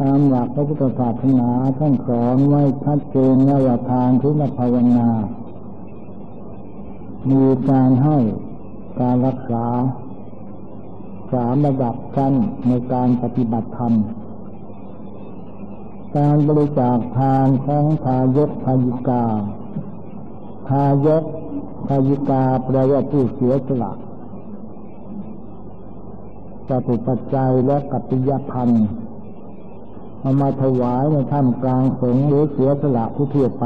ตามหลักพระพุทธศาสนาท่านสอนไว้ชัดเจนว่าทานทุนภาวนา มีการให้การรักษาสามระดับกันในการปฏิบัติธรรม การบริจาคทานของทายกทายิกา ทายกทายิกาแปลว่าผู้เสียสละจตุปัจจัยและกัปปิยพันธ์ เอามาถวายในท่ามกลางสงฆ์หรือเสียสละผู้เทียบไป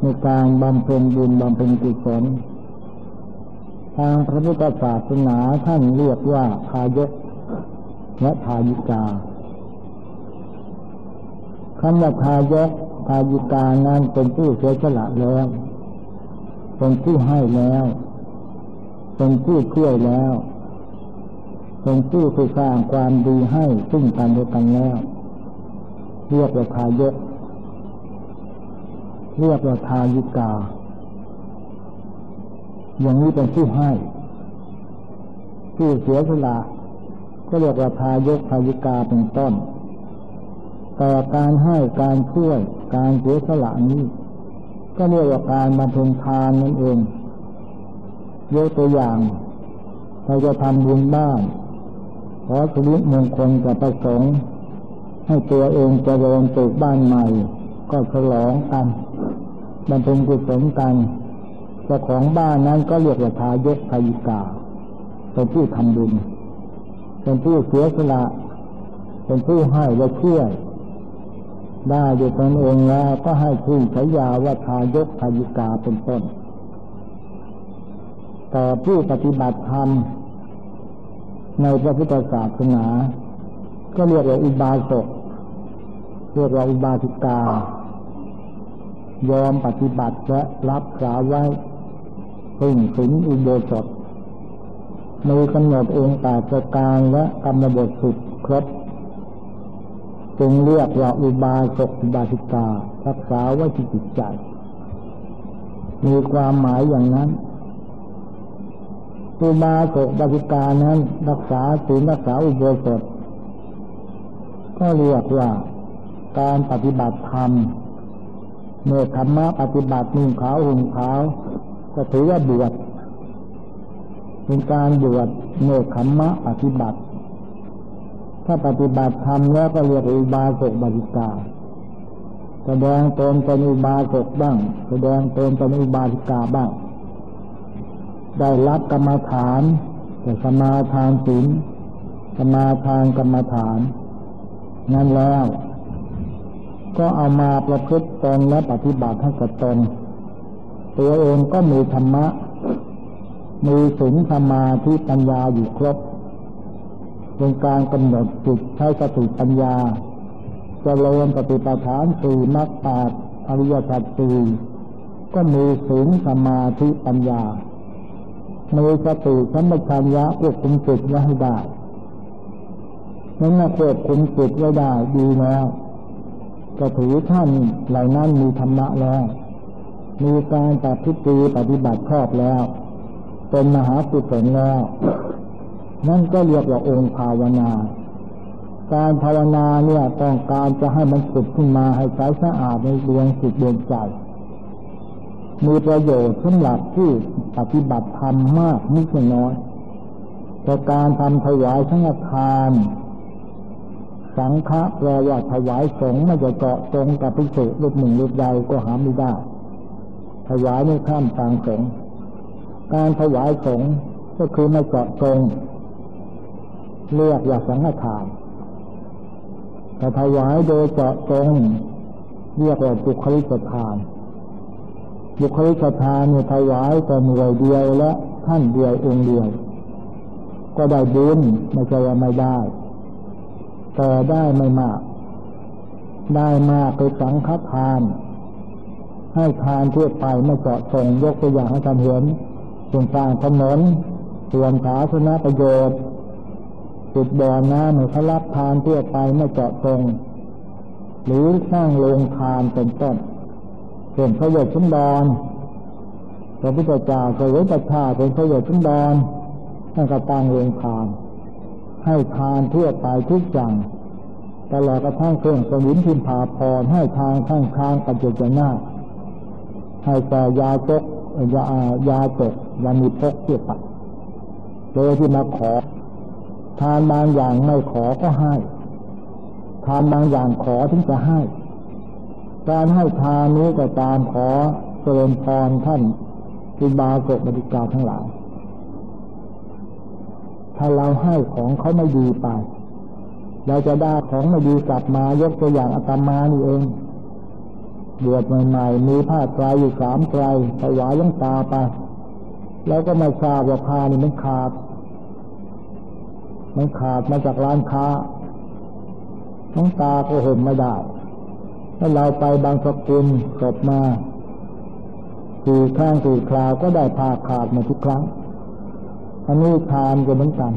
ในการบำเพ็ญบุญบำเพ็ญกุศลทางพระพุทธศาสนาท่านเรียกว่าทายกและทายิกาคำว่าทายกทายิกานั้นเป็นผู้เสียสละแล้วเป็นผู้ให้แล้ว เป็นผู้ช่วยแล้ว เป็นผู้ที่สร้างความดีให้ซึ่งกันและกันแล้ว เรียกว่าทายกเรียกว่าทายิกา อย่างนี้เป็นผู้ให้ผู้เสียสละก็เรียกว่าทายกทายิกาเป็นต้น แต่การให้การช่วยการเสียสละนี้ ก็เรียกว่าการบำเพ็ญทานนั่นเองยกตัวอย่างเราจะทำบุญบ้าน ขอชีวิตมงคลกับประสงค์ ให้ตัวเองจเจริญปลูกบ้านใหม่ ก็ฉลองกันบำเพ็ญกุศลกันเจ้าของบ้านนั้นก็เรียกว่าทายกทายิกาเป็นผู้ทำบุญเป็นผู้เสียสละเป็นผู้ให้และช่วยได้ด้วยตนเองแล้วก็ให้ชื่อฉายาว่าทายกทายิกาเป็นต้น แต่ผู้ปฏิบัติธรรม ในพระพุทธศาสนา ก็เรียกว่าอุบาสกเรียกว่าอุบาสิกา ยอมปฏิบัติและรับสาไว้พึ่งถึงอุโบสถมีกำหนดองค์แปดประการและกรรมบทสุดครบจึงเรียกว่าอุบาสกอุบาสิการักษาไว้ที่จิตใจ มีความหมายอย่างนั้น อุบาสกบาสิกานั้น รักษาศีลรักษาอุโบสถ ก็เรียกว่าการปฏิบัติธรรมเมื่อธรรมะปฏิบัตินุ่งขาวห่มขาวก็ถือว่าบวชเป็นการบวชเมื่อธรรมะปฏิบัติ ถ้าปฏิบัติธรรมแล้วก็เรียกอุบาสกบาสิกาแสดงตนเป็นอุบาสกบ้าง แสดงตนเป็นอุบาสิกาบ้าง ได้รับกรรมฐานแต่สมาทานศีลสมาทานกรรมฐาน นั้นแล้ว ก็เอามาประพฤติตนและปฏิบัติให้กับตนตัวเองก็มีธรรมะ มีศีลสมาธิปัญญาอยู่ครบเป็นการกำหนดจิตใช้สติปัญญาจเริญปฏิปทานสี่มรรคแปดอริยสัจสี่ก็มีศีลสมาธิปัญญา มีสติสัมปชัญญะควบคุมจิตไว้ให้ได้นั้นควบคุมจิตไว้ได้ดีแล้วก็ถือท่านเหล่านั้นมีธรรมะแล้ว มีการปฏิบัติปฏิบัติชอบแล้ว เป็นมหาสุศลแล้ว นั่นก็เรียกว่าองค์ภาวนา การภาวนาเนี่ยต้องการจะให้มันสุดขึ้นมาให้ใสสะอาดในดวงจิตดวงใจ มีประโยชน์สำหรับผู้ปฏิบัติธรรมมากนิดน้อยแต่การทำถวายสังฆทาน สังฆะแปลว่าถวายสงฆ์ไม่จะเกาะตรงกับพิสุรูปหนึ่งรูปใดก็หาไม่ได้ ถวายไม่ข้ามทางสงฆ์การถวายสงฆ์ก็คือไม่เกาะตรงเรียกว่าสังฆทานแต่ถวายโดยเจาะตรงเรียกว่าจุคลิกทาน บุคลิกทานเนี่ยถวายแต่หน่วยเดียวและท่านเดียวองค์เดียว ก็ได้บุญไม่ใช่ว่าไม่ได้ แต่ได้ไม่มาก ได้มากไปสังฆทาน ให้ทานทั่วไปไม่เจาะจงยกตัวอย่างให้ท่านเห็นส่วนสร้างถนนส่วนสาธารณประโยชน์จุดบ่อน้ำให้เขารับทานทั่วไปไม่เจาะจงหรือสร้างโรงทานเป็นต้น เป็นพระโยชน์ชุนดอนพระพุทธเจ้าเคยประชาเป็นพระโยชน์ชุนดอนท่านก็ตั้งโรงทาน ให้ทานทั่วไปทุกอย่างตลอดกระทั่งเครื่องสมุนพิมพาพรให้ทางข้างทางปัจจนาให้แต่ยาจกยายาจกยามีพกเกี่ยวกับโดยที่มาขอ ทานบางอย่างไม่ขอก็ให้ ทานบางอย่างขอถึงจะให้ การให้ทานนี้ก็ตามขอเจริญพรท่านคุบาศกบริกาทั้งหลาย ถ้าเราให้ของเขาไม่ดีไป เราจะได้ของไม่ดีกลับมายกตัวอย่างอาตมานี่เองบวชใหม่ๆมีผ้าไตรอยู่สามไตรถวายยังตาไป แล้วก็ไม่ทราบว่าผ้านี่มันขาด มันขาดมาจากร้านค้าน้องตาก็ห่มไม่ได้ ถ้าเราไปบางสกุลศพมาสี่ข้างสี่คราวก็ได้ผ้าขาดมาทุกครั้ง อันนี้ทานก็เหมือนกัน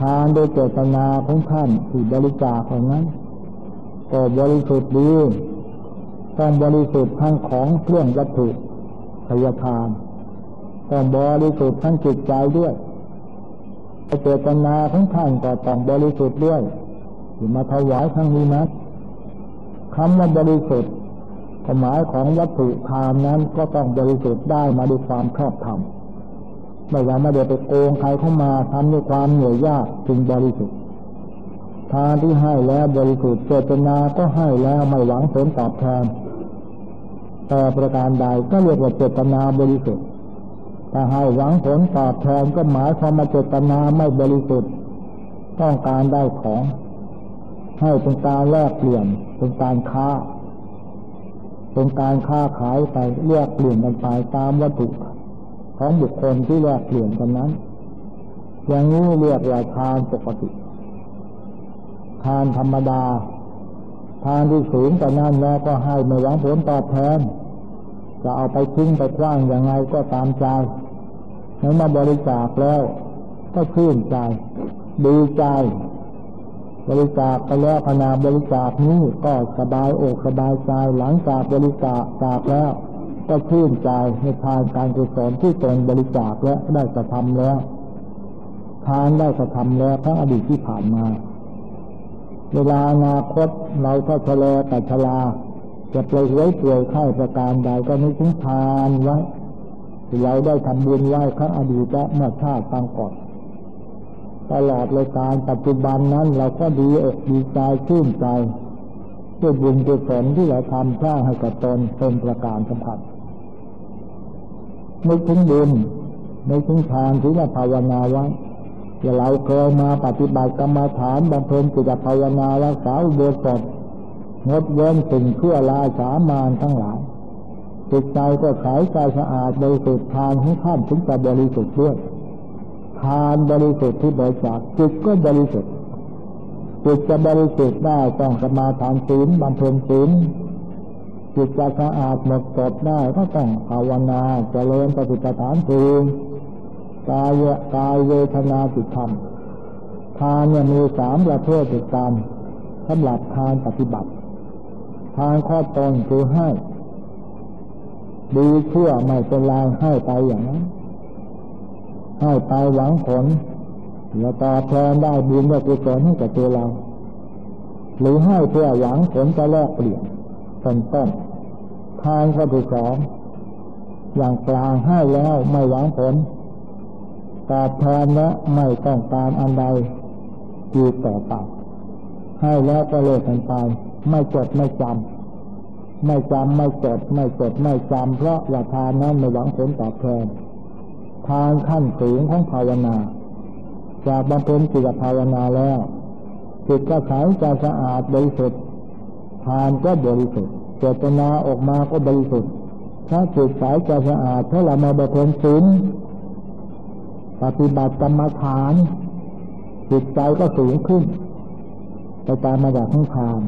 ทานโดยเจตนาของท่านที่บริจาคของนั้น ก็บริสุทธิ์ดีต้องบริสุทธิ์ทั้งของเครื่องวัตถุพยาทานต้องบริสุทธิ์ทั้งจิตใจด้วยเจตนาของท่านก็ต้องบริสุทธิ์ด้วยที่มาถวายทั้งนี้นะ คำว่าบริสุทธิ์ความหมายของวัตถุทานนั้นก็ต้องบริสุทธิ์ได้มาด้วยความชอบธรรมไม่ว่าไม่ได้ไปโกงใครเข้ามาทำด้วยความเหนื่อยยากจึงบริสุทธิ์ทานที่ให้แล้วบริสุทธิ์เจตนาก็ให้แล้วไม่หวังผลตอบแทนแต่ประการใดก็เรียกว่าเจตนาบริสุทธิ์ถ้าให้หวังผลตอบแทนก็หมายความว่าเจตนาไม่บริสุทธิ์ ต้องการได้ของ ให้เป็นการแลกเปลี่ยนเป็นการค้า เป็นการค้าขายไปเรียกเปลี่ยนกันไปตามวัตถุของบุคคลที่แลกเปลี่ยนกันนั้น อย่างนี้เรียกว่าทานปกติ ทานธรรมดา ทานที่สูงกว่านั้นแล้วก็ให้ไม่หวังผลตอบแทน จะเอาไปทิ้งไปคว้างยังไงก็ตามใจเมื่อมาบริจาคแล้วก็ชื่นใจ ดีใจ บริจาคไปแล้วขณะบริจาคนี้ก็สบายอกสบายใจหลังจากบริจาคจากแล้ว ก็ชื่นใจในทานการกุศลที่ตนบริจาคและได้กระทำแล้วทานได้กระทำแล้วทั้งอดีตที่ผ่านมา เวลาอนาคตเราก็ชะลอแต่ชลาจะไปไว้ป่วยไข้ประการใดก็นึกถึงทานไว้เราได้ทำบุญไว้ครั้งอดีตและเมื่อชาติตั้งก่อน ลอดเลยการปัจจุบันนั้น เราก็ดีอกดีใจชื่นใจด้วยบุญกุศลที่เราทำสร้างให้กับตนเป็นประการสำคัญไม่ถึงบุญไม่ถึงทานที่เราภาวนาไว้อย่าเราเคยมาปฏิบัติกรรมฐานบำเพ็ญจิตภาวนารักษาอุโบสถงดเว้นสิ่งชั่วลาสามานทั้งหลายจิตใจก็ใสใจสะอาดบริสุทธิ์ทานของท่านถึงจะบริสุทธิ์ด้วย ทานบริสุทธิ์ที่บริจาคจิตก็บริสุทธิ์จิตจะบริสุทธิ์ได้ต้องสมาทานศีลบำเพ็ญศีลจิตจะสะอาดหมดจดได้ก็ต้องภาวนาจเจริญปฏิปทานสูงกายกายเวทนาจิตธรรมทานเนี่ยมีสามประเภทติดกันสำหรับทานปฏิบัติ ทานข้อตนคือให้ ดีเชื่อไม่เป็นไรให้ไปอย่างนั้น ให้ไปหวังผลแล้วตอบแทนได้บุญได้กุศลให้กับตัวเรา หรือให้เพื่อหวังผลจะแลกเปลี่ยนเป็นต้นทานข้อที่สองอย่างกลางให้แล้วไม่หวังผลตอบแทนและไม่ต้องการอันใดอยู่ต่อไปให้แล้วก็เลิกกันไป ไม่จดไม่จำไม่จำไม่จดไม่จดไม่จำเพราะว่าทานนั้นไม่หวังผลตอบแทน ทานขั้นสูงของภาวนา จากบำเพ็ญจิตภาวนาแล้วจิตก็ใสใจสะอาดบริสุทธิ์ทานก็บริสุทธิ์เจตนาออกมาก็บริสุทธิ์ถ้าจิตใสใจสะอาดถ้าเรามาบำเพ็ญศีลปฏิบัติกรรมฐานจิตใจก็สูงขึ้นไปตามมาจากทั้งทาน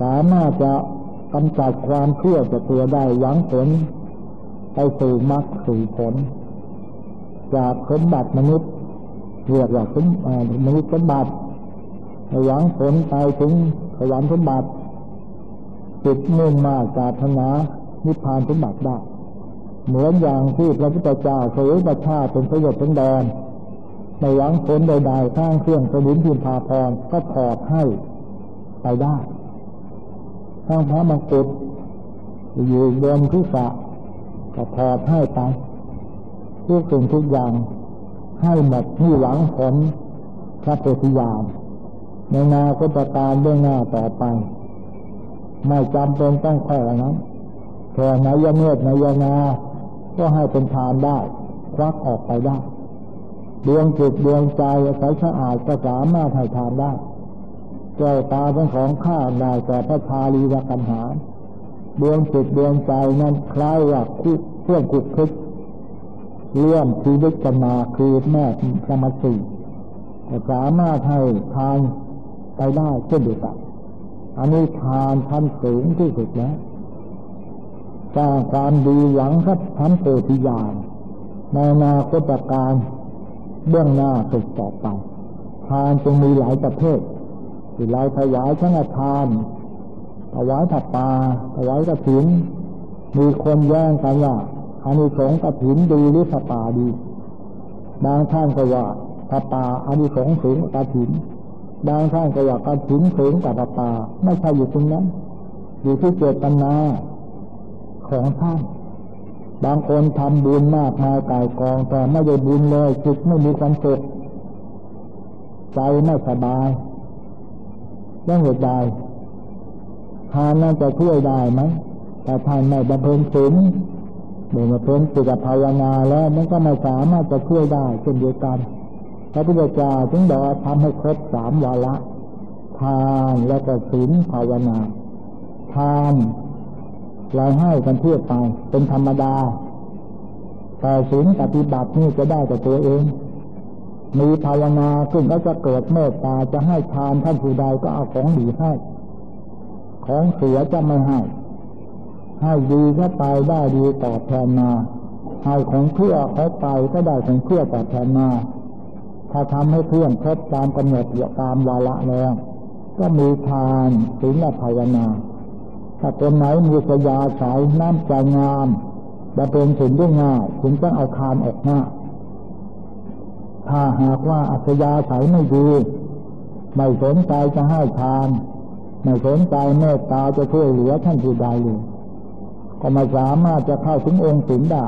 สามารถจะกำจัดความเชื่อจากตัวได้หวังผลไปสู่มรรคสู่ผล จากสมบัติมนุษย์เรียกว่าสมมนุษย์สมบัติหวังผลไปถึงสวรรค์สมบัติจิตมุ่งมาจากธนานิพพานสมบัติได้เหมือนอย่างที่พระพุทธเจ้าเสวยประชาเป็นประโยชน์เป็นแดนในหวังผลใดๆข้างเครื่องสลินพิมพาพรก็ถอดให้ไปได้ข้างพระมังกุฎอยู่บนทุสะก็ถอดให้ไป ทุกสิ่งทุกอย่างให้หมดที่หวังผลพระโพธิญาณในนาคตการเรื่องหน้าต่อไป ไม่จำเป็นต้องแค่นั้นแค่นายเมตนายนา ก็ให้เป็นทานได้ควักออกไปได้ดวงจิตดวงใจใสสะอาดก็สามารถให้ทานได้แก้วตาเป็นของข้าได้แต่พระชาลีวกันหาดวงจิตดวงใจนั้นคล้ายว่าคุเครื่องคุกคิด เลื่อมชีวิตกันมาคือแม่สมาธิสามารถให้ทานไปได้เช่นเดียวกันอันนี้ทานทันสูงที่สุดแล้วสร้างความดีหวังครับทันโพธิญาณในนาคตการเบื้องหน้าสุดต่อไป ทานจึงมีหลายประเภทที่เราถวายทั้งทานถวายถัดปาถวายกระถิ่นมีคนแย่งกันว่า อานิสงส์กระถินดีหรือถัดปาดี บางท่านก็ว่าถัดปาอานิสงส์สูงกระถิน บางท่านก็ว่ากระถินสูงกว่าถัดปาไม่ใช่อยู่ตรงนั้น อยู่ที่เจตนาของท่าน บางคนทำบุญมากมายกายกองแต่ไม่ได้บุญเลยจิตไม่มีความสุขใจไม่สบายยังเหตุใดทานนั้นจะช่วยได้ไหมแต่ทานไม่บำเพ็ญศีล เมื่อมาเพ็ญจิตภาวนาแล้วมันก็ไม่สามารถจะช่วยได้เช่นเดียวกันพระพุทธเจ้าถึงบอกทำให้ครบสามวาระทานแล้วก็ศีลภาวนา ทานเราให้กันทั่วไปเป็นธรรมดา แต่ศีลปฏิบัตินี่จะได้แต่ตัวเอง มีภาวนาขึ้นก็จะเกิดเมตตาจะให้ทานท่านผู้ใดก็เอาของดีให้ ของเสียจะไม่ให้ ให้ดีก็ไปได้ดีตอบแทนมาให้ของเพื่อเขาไปก็ได้ของเพื่อตอบแทนมาถ้าทำให้เพื่อนครบตามกำหนดตามวาระแล้ว ก็มีทานศีลและภาวนา ถ้าคนไหนมีสยาสายน้ำใจงามจะเป็นสิ่งที่ง่ายถึงต้องเอาคานออกหน้าถ้าหากว่าอัศยาสายไม่ดีไม่สนใจจะให้ทาน ไม่สนใจเมตตาจะช่วยเหลือท่านผู้ใดเลย ก็ไม่สามารถจะเข้าถึงองค์สิงได้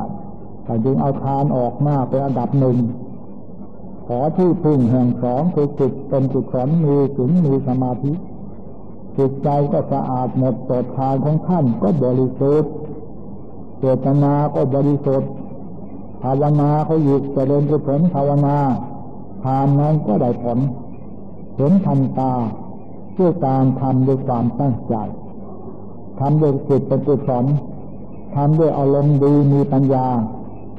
แต่จึงเอาทานออกหน้าเป็นอันดับหนึ่งขอที่พึ่งแห่งสองคือจิตเป็นจิตสอนมีถึงมีสมาธิจิตใจก็สะอาดหมดจดทานของท่านก็บริสุทธิ์เจตนาก็บริสุทธิ์ภาวนาเขาหยุดเจริญกุศลภาวนาทานนั้นก็ได้ผลเห็นทันตาด้วยการทำด้วยความตั้งใจทำด้วยจิตเป็นกุศล ทำด้วยอารมณ์ดีมีปัญญา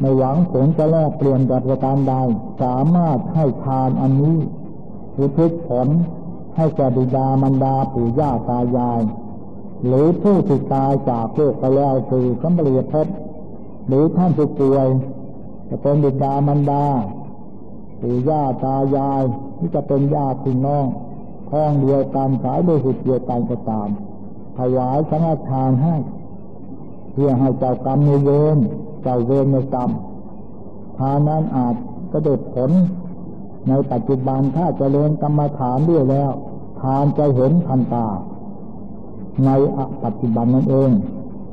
ในหวังผลจะแลกเปลี่ยนกับประการใดสามารถให้ทานอันนี้อุทิศผลให้แก่บิดามารดาปู่ย่าตายาย หรือผู้ที่ตายจากโลกไปแล้วคือสัมปรียภพหรือท่านผู้ป่วยจะเป็นบิดามารดาปู่ย่าตายายที่จะเป็นญาติพี่น้องพ้องเดียวกันสายโดยสุดเดียวกันก็ตามถวายสังฆทานให้ พื่อให้เจ้ากรรมในเวรเจ้าเวรในกรรมทานนั้นอาจก็ได้ผล ในปัจจุบันถ้าจเจริญกรรมฐานด้วยแล้ว ทานจะเห็นทันตา ในปัจจุบันนั่นเอง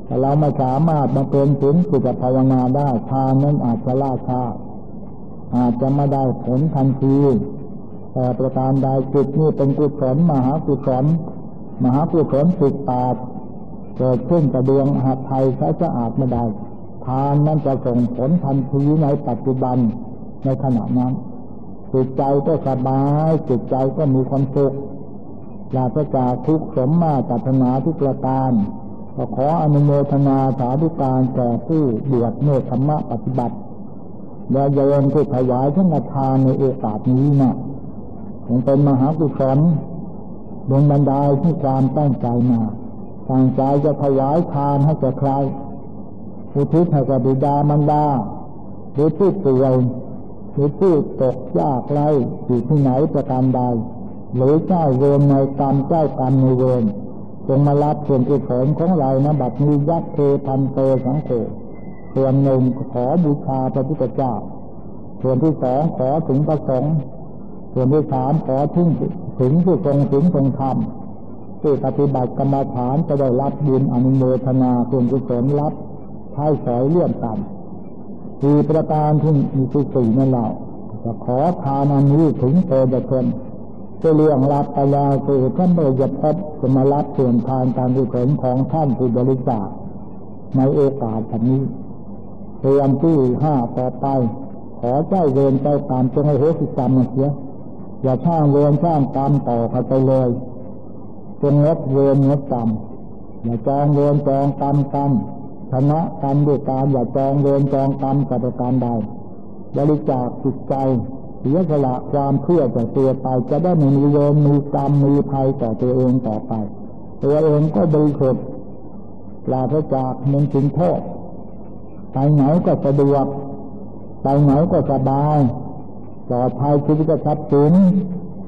แต่เราไม่สามารถมาเป็นถึงสุขภาวนาได้ทานนั้นอาจจะล่าช้าอาจจะไม่ได้ผลทันทีแต่ประการใดจิตนี้เป็นกุศลมหากุศลมหากุศลสิตปาด เกิดขึ้นกระเดืองหัดไทยใช้สะอาดไม่ได้ ทานนั้นจะส่งผลทันทีในปัจจุบันในขณะนั้นจิตใจก็สบายจิตใจก็มีความสุขอยากจะจากทุกสมมาตัถนาทุกประการก็ขออนุโมทนาสาธุการแก่ผู้บวชเนธรรมะปฏิบัติและโยนผู้ถวายทั้งทานในโอกาสนี้นะคงเป็นมหากุศลดวงบันดาลที่ความตั้งใจมา ตั้งใจจะถวายทานให้แก่ใครอุทิศให้กับบิดามารดาหรือผู้ป่วยหรือผู้ตกยากไรอยู่ที่ไหนประการใด หรือเจ้าเวรในกรรมเจ้ากรรมในเวรจงมารับส่วนกุศลของเรานะบัดนี้ยักเทพันเตสังโฆส่วนหนึ่งขอบูชาพระพุทธเจ้า ส่วนที่สองขอถึงประสงค์ส่วนที่สามขอถึงถึงผู้ทรงถึงทรงธรรม ผู้ปฏิบัติกรรมฐานจะได้รับบุญอนุโมทนาส่วนกุศลรับใช้สอยเลื่อนกันสี่ประการที่มีสี่นั่นเราจะขอทานอันนี้ถึงโตจะทนจะเรื่องรับไปแล้วคือท่านเมื่อจะพบจะมารับส่วนทานการกุศลของท่านที่บริจาคในโอกาสนี้เตรียมที่ห้าต่อไป ขอเจ้าเวรเจ้ากรรมจงให้โหสิกรรมเสียอย่าช่างเวรช่างกรรมต่อไปเลย จงงดเวรงดกรรมอย่าจองเวรจองกรรมกรรมชนะกันด้วยการอย่าจองเวรจองกรรมกับการใดบริจาคจิตใจเสียสละความเชื่อต่อตัวไปจะได้ไม่มีเวรมีกรรมมีภัยต่อตัวเองต่อไป ตัวเองก็บริสุทธิ์ปราศจากมันถึงโทษไปไหนก็สะดวกไปไหนก็สบายปลอดภัยชีวิตก็ทรัพย์สิน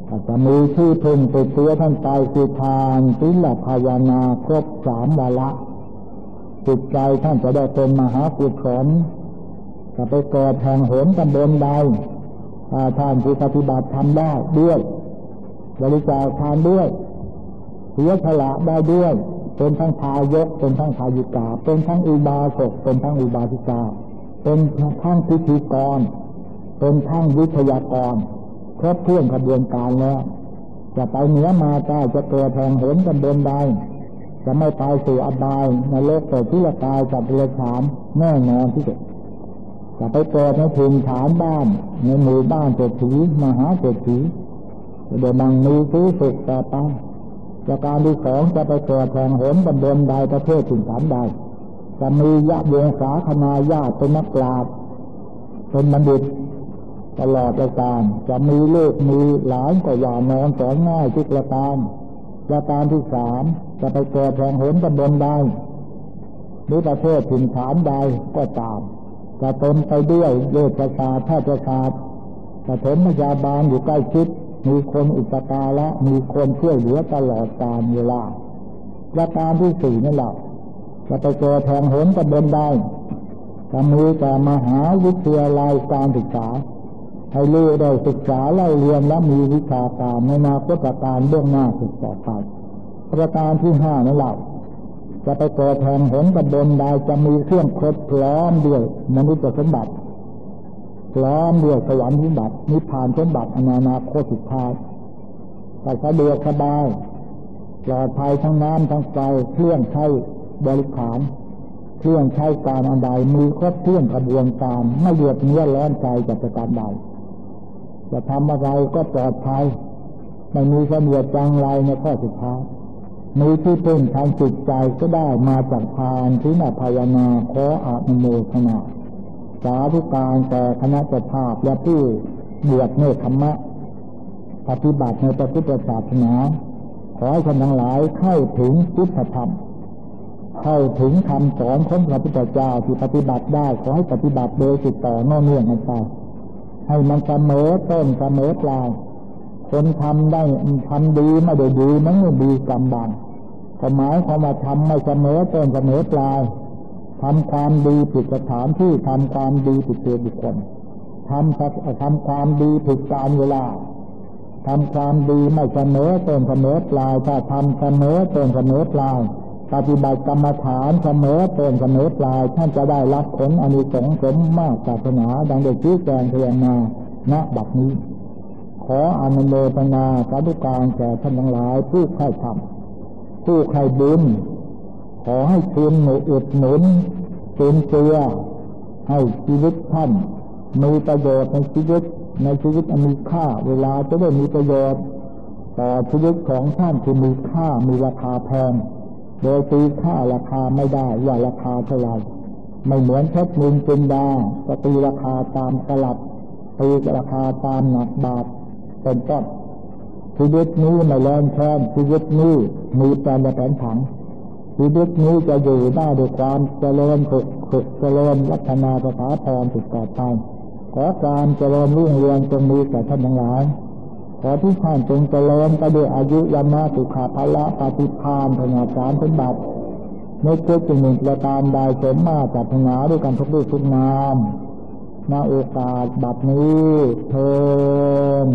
อาจจะมีที่พึ่งติดตัวท่านไปคือทานศีลภาวนาครบสามวาระจิตใจท่านจะได้เป็นมหากุศลจะไปเกิดแห่งโหนตำบลใดถ้าท่านที่ปฏิบัติทำได้ด้วยบริจาคทานด้วยเสียสละได้ด้วย เป็นทั้งทายก เป็นทั้งทายิกา เป็นทั้งอุบาสก เป็นทั้งอุบาสิกา เป็นทั้งพิธีกร เป็นทั้งวิทยากร ครบถ้วนกระบวนการแล้ว จะไปเหนือมาใต้จะเกิดแห่งหนตำบลใดจะไม่ตายสู่อบายในโลกเกิดที่ละกายกับเรือฉานแน่นอนที่สุดจะไปเกิดในถิ่นฐานบ้าน ในหมู่บ้านเศรษฐีมหาเศรษฐีจะได้บังมีซื้อสุขต่อไปประการที่สองจะไปเกิดแห่งหนตำบลใดประเทศถิ่นฐานใดจะมีญาติโยงสาคนาญาติเป็นนักปราชญ์เป็นบัณฑิต ตลอดประการจะมีลูกมีหลานก็อย่านอนสอนง่ายทุกประการประการที่สามจะไปเกิดแห่งหนตำบลใดหรือประเทศถิ่นฐานใดก็ตามจะเต็มไปด้วยเวชศาสตร์แพทยศาสตร์จะถมพยาบาลอยู่ใกล้ชิด มีคนอุปการะมีคนช่วยเหลือตลอดกาลเวลาประการที่สี่นั่นแหละจะไปเจอแทงหนตำบลใดจะมีแต่มหาวิทยาลัยการศึกษา ให้ลูกได้ศึกษาเล่าเรียนและมีวิชาการในนาคตการเบื้องหน้าสุดต่อไปประการที่ห้านั่นแหละจะไปเกิดแทงหนตำบลใดจะมีเครื่องครบพร้อมด้วยมนุษย์สมบัติพร้อมด้วยสวรรค์สมบัตินิพพานสมบัติอนาคตสุดท้ายแต่สะดวกสบายปลอดภัยทั้งน้ำทั้งไฟเครื่องใช้บริขารเครื่องใช้การอันใดมีครบเครื่องกระบวนการไม่เดือดเนื้อร้อนใจจากประการใด จะทำอะไรก็ปลอดภัยไม่มีเสนียดจังไรในข้อสุดท้ายมีที่พึ่งทางจิตใจก็ได้มาจากทานที่นาภาวนาขออาณโมทนาสาธุการแต่คณะเจ้าภาพและผู้บวชเนธรรมะ ปฏิบัติในประพุทธศาสนา ขอให้ท่านทั้งหลายเข้าถึงพุทธธรรม เข้าถึงคำสอนของพระพุทธเจ้าที่ปฏิบัติได้ขอให้ปฏิบัติโดยติดต่อเนื่องกันไป ให้มันเสมอต้นเสมอปลายคนทำได้ทำดีไม่ได้ดีมันไม่ดีกำบังหมายความว่าทำไม่เสมอต้นเสมอปลายทำความดีผิดสถานที่ทำความดีผิดตัวบุคคลทำทำความดีผิดการเวลาทำความดีไม่เสมอต้นเสมอปลายถ้าทำเสมอต้นเสมอปลาย ปฏิบัติกรรมฐานเสมอต้นเสมอปลายท่านจะได้รับผลอนิสงส์สมมากศาสนาดังได้ชี้แจงเรียนมาณบัดนี้ ขออนุโมทนาสาธุการแก่ท่านทั้งหลาย ผู้ใคร่ทำผู้ใคร่บุญขอให้ทุนหนุอุดหนุนเป็นเตือให้ชีวิตท่านมีประโยชน์ในชีวิตในชีวิตมีค่า เวลาจะได้มีประโยชน์ต่อชีวิตของท่านที่มีค่ามีราคาแพง โดยตีค่าราคาไม่ได้ว่าราคาเท่าไรไม่เหมือนเพชรนินจินดาจะตีราคาตามกลัดตีราคาตามหนักบาทเป็นต้นชีวิตนี้ไม่แรงแค้นชีวิตนี้มีแปลนแผนผังชีวิตนี้จะอยู่ได้ด้วยความเจริญฝึกฝึกเจริญวัฒนาสถาพรสุดต่อไปขอการเจริญรุ่งเรืองจงมีแก่ท่านทั้งหลาย ขอที่ท่านจงเจริญก็ด้วยอายุยามาสุขาภละปฏิพานพนาจารสมบัติในเมื่อจึงหนึ่งประการใดสมมาจากพนาด้วยกันทุกด้วยทุกนามณโอกาสบัดนี้เทิน